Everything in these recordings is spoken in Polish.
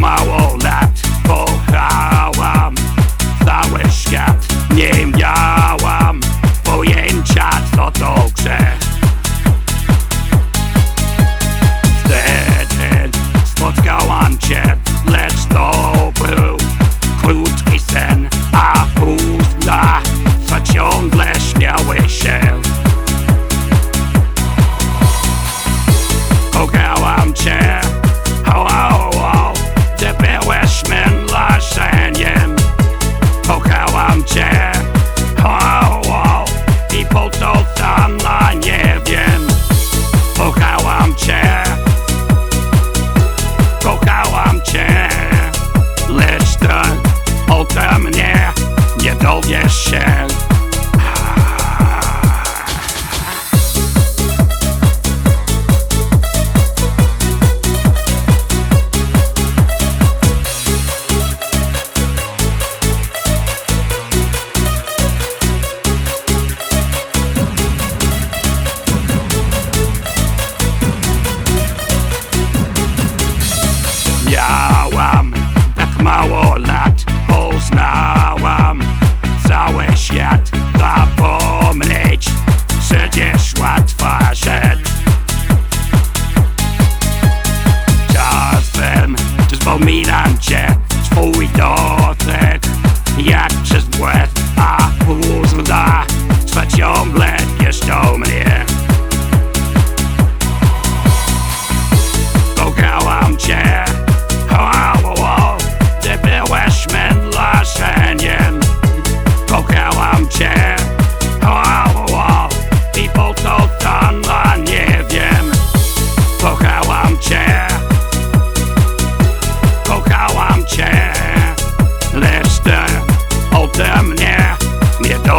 mało lat kochałam cały świat. Nie miałam pojęcia co to grzech. Wtedy spotkałam cię Lecz to był krótki sen A usta co ciągle śmiały się wspominam cię Swój dotyk Jak przez błęd A usta Twa ciągle pieszczą mnie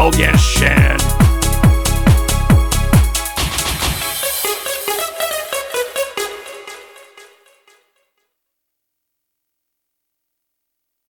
Oh yeah. shit.